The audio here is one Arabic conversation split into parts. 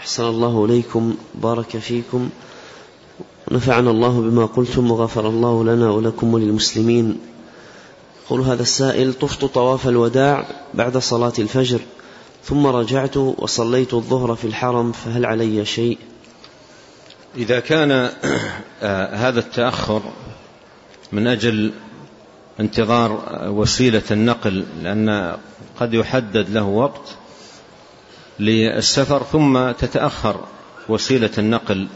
أحسن الله إليكم بارك فيكم. ونفعنا الله بما قلتم وغفر الله لنا ولكم وللمسلمين. قل هذا السائل طفت طواف الوداع بعد صلاة الفجر ثم رجعت وصليت الظهر في الحرم فهل علي شيء؟ إذا كان آه، هذا التأخر من أجل انتظار وسيلة النقل لأن قد يحدد له وقت للسفر ثم تتأخر وسيلة النقل.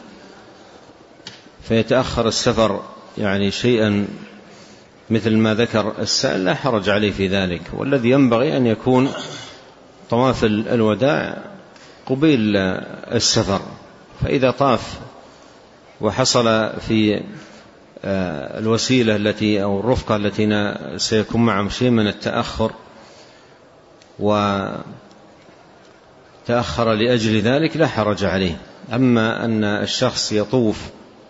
فيتأخر السفر يعني شيئا مثل ما ذكر السائل لا حرج عليه في ذلك. والذي ينبغي أن يكون طواف الوداع قبيل السفر. فإذا طاف وحصل في آه، الوسيلة التي أو الرفقة التي سيكون معهم شيء من التأخر وتأخر لأجل ذلك لا حرج عليه. أما أن الشخص يطوف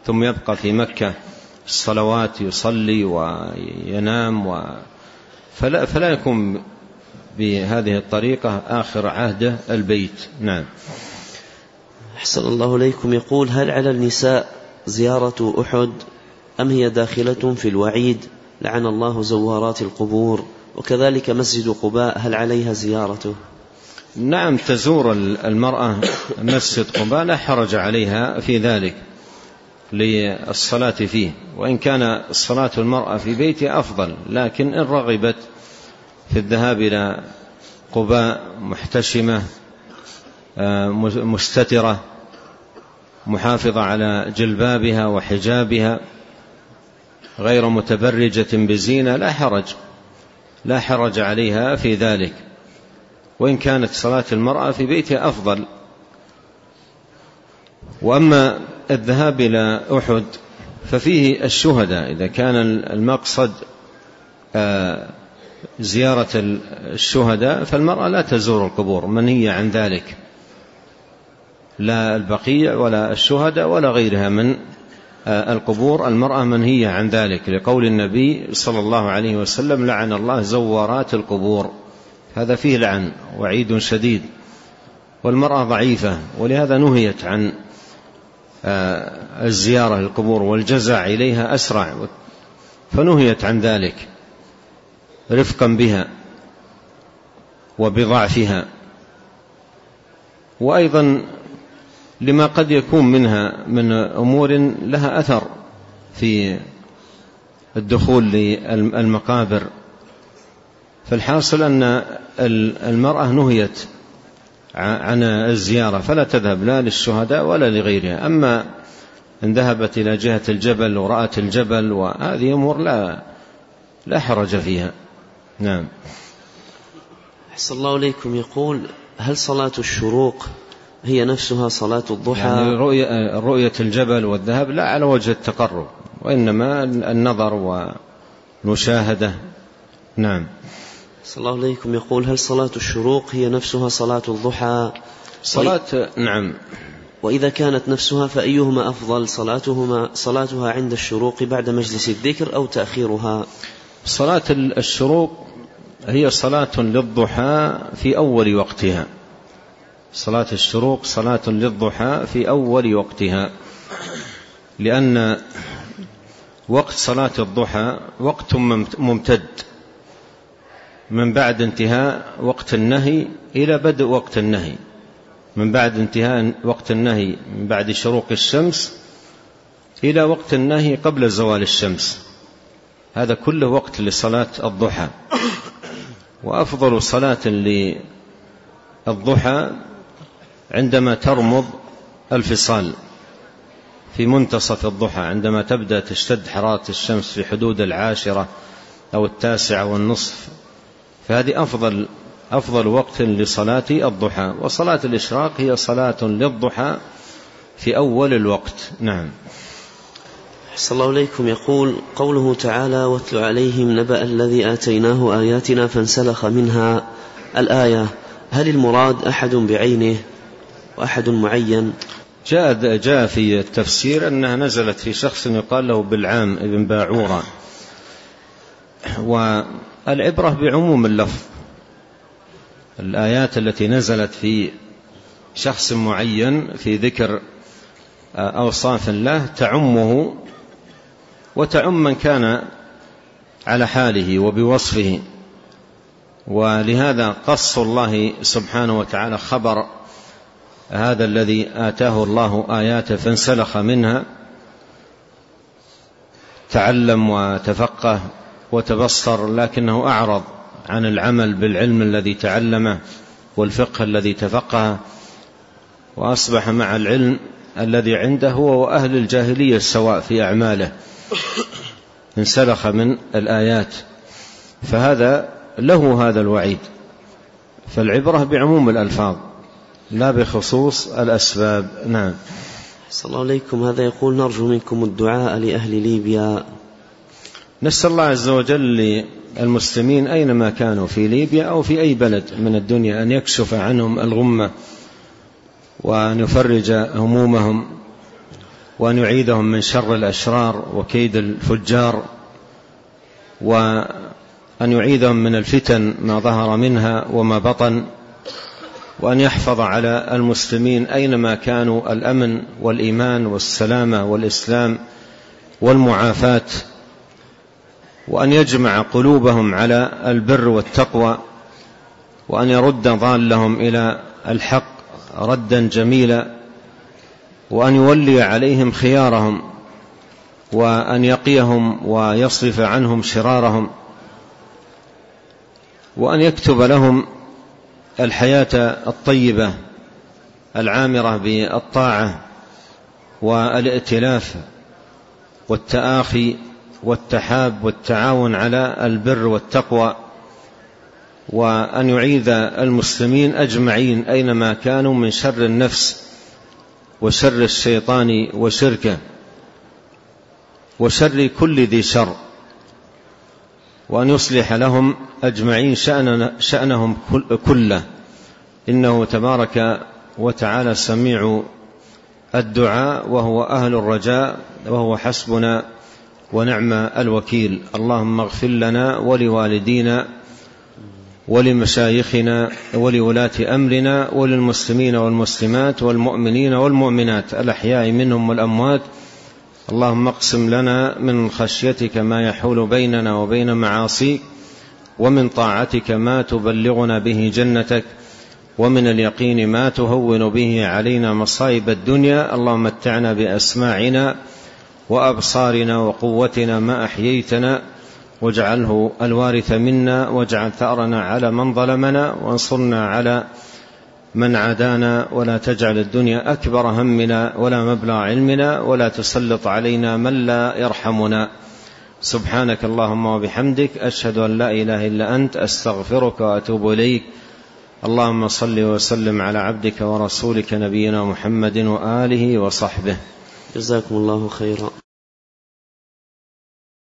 ثم يبقى في مكة الصلوات يصلي وينام و فلا, فلا يكون بهذه الطريقة آخر عهده البيت. نعم. أحسن الله إليكم. يقول هل على النساء زيارة أحد أم هي داخلة في الوعيد؟ لعن الله زوارات القبور. وكذلك مسجد قباء هل عليها زيارته؟ نعم تزور المرأة مسجد قباء لا حرج عليها في ذلك للصلاة فيه. وإن كان صلاة المرأة في بيتها أفضل لكن إن رغبت في الذهاب إلى قباء محتشمة آه، مستترة محافظة على جلبابها وحجابها غير متبرجة بزينة لا حرج لا حرج عليها في ذلك. وإن كانت صلاة المرأة في بيتها أفضل. وأما الذهاب إلى أحد ففيه الشهداء. إذا كان المقصد آه، زيارة الشهداء فالمرأة لا تزور القبور منهية عن ذلك. لا البقيع ولا الشهداء ولا غيرها من آه، القبور. المرأة منهية عن ذلك لقول النبي صلى الله عليه وسلم لعن الله زوارات القبور. هذا فيه لعن وعيد شديد والمرأة ضعيفة ولهذا نهيت عن آه، الزيارة للقبور والجزع إليها أسرع فنهيت عن ذلك رفقا بها وبضعفها. وأيضا لما قد يكون منها من أمور لها أثر في الدخول للمقابر فالحاصل أن المرأة نهيت عن الزيارة فلا تذهب لا للشهداء ولا لغيرها. أما إن ذهبت إلى جهة الجبل ورأت الجبل وهذه أمور لا لا حرج فيها. نعم. أحسن الله إليكم. يقول هل صلاة الشروق هي نفسها صلاة الضحى؟ يعني رؤية, رؤية الجبل والذهب لا على وجه التقرب وإنما النظر والمشاهدة. نعم. صلى الله عليكم يقول هل صلاة الشروق هي نفسها صلاة الضحى؟ صلاة نعم. وإذا كانت نفسها فأيهما أفضل صلاتهما صلاتها عند الشروق بعد مجلس الذكر أو تأخيرها؟ صلاة الشروق هي صلاة للضحى في أول وقتها. صلاة الشروق صلاة للضحى في أول وقتها. لأن وقت صلاة الضحى وقت ممتد. من بعد انتهاء وقت النهي إلى بدء وقت النهي. من بعد انتهاء وقت النهي من بعد شروق الشمس إلى وقت النهي قبل زوال الشمس. هذا كله وقت لصلاة الضحى. وأفضل صلاة للضحى عندما ترمض الفصال في منتصف الضحى عندما تبدأ تشتد حرارة الشمس في حدود العاشرة أو التاسعة والنصف. فهذه أفضل أفضل وقت لصلاة الضحى وصلاة الإشراق هي صلاة للضحى في أول الوقت. نعم. صلى الله عليكم يقول قوله تعالى واتل عليهم نبأ الذي آتيناه آياتنا فانسلخ منها الآية. هل المراد أحد بعينه وأحد معين؟ جاء, جاء في التفسير أنها نزلت في شخص يقال له بالعام ابن باعورة. والعبرة بعموم اللفظ. الآيات التي نزلت في شخص معين في ذكر أوصاف الله تعمه وتعم من كان على حاله وبوصفه. ولهذا قص الله سبحانه وتعالى خبر هذا الذي آتاه الله آياته فانسلخ منها تعلم وتفقه وتبصر لكنه أعرض عن العمل بالعلم الذي تعلمه والفقه الذي تفقه وأصبح مع العلم الذي عنده هو وأهل الجاهلية سواء في أعماله. انسلخ من الآيات. فهذا له هذا الوعيد. فالعبرة بعموم الألفاظ لا بخصوص الأسباب. نعم. صلى الله عليكم. هذا يقول نرجو منكم الدعاء لأهل ليبيا. نسأل الله عز وجل للمسلمين أينما كانوا في ليبيا أو في أي بلد من الدنيا أن يكشف عنهم الغمة وأن يفرج همومهم وأن يعيدهم من شر الأشرار وكيد الفجار وأن يعيدهم من الفتن ما ظهر منها وما بطن وأن يحفظ على المسلمين أينما كانوا الأمن والإيمان والسلامة والإسلام والمعافاة. وأن يجمع قلوبهم على البر والتقوى وأن يرد ضالهم إلى الحق ردا جميلا وأن يولي عليهم خيارهم وأن يقيهم ويصرف عنهم شرارهم وأن يكتب لهم الحياة الطيبة العامرة بالطاعة والائتلاف والتآخي والتحاب والتعاون على البر والتقوى وأن يعيذ المسلمين أجمعين أينما كانوا من شر النفس وشر الشيطان وشركه وشر كل ذي شر وأن يصلح لهم أجمعين شأن شأنهم كله. إنه تبارك وتعالى سميع الدعاء وهو أهل الرجاء وهو حسبنا ونعم الوكيل. اللهم اغفر لنا ولوالدينا ولمشايخنا ولولاة أمرنا وللمسلمين والمسلمات والمؤمنين والمؤمنات الأحياء منهم والأموات. اللهم اقسم لنا من خشيتك ما يحول بيننا وبين معاصيك ومن طاعتك ما تبلغنا به جنتك ومن اليقين ما تهون به علينا مصائب الدنيا. اللهم متعنا بأسماعنا وأبصارنا وقوتنا ما أحييتنا واجعله الوارث منا واجعل ثأرنا على من ظلمنا وانصرنا على من عادانا. ولا تجعل الدنيا أكبر همنا ولا مبلغ علمنا ولا تسلط علينا من لا يرحمنا. سبحانك اللهم وبحمدك أشهد أن لا إله إلا أنت أستغفرك وأتوب إليك. اللهم صل وسلم على عبدك ورسولك نبينا محمد وآله وصحبه. جزاكم الله خيرا.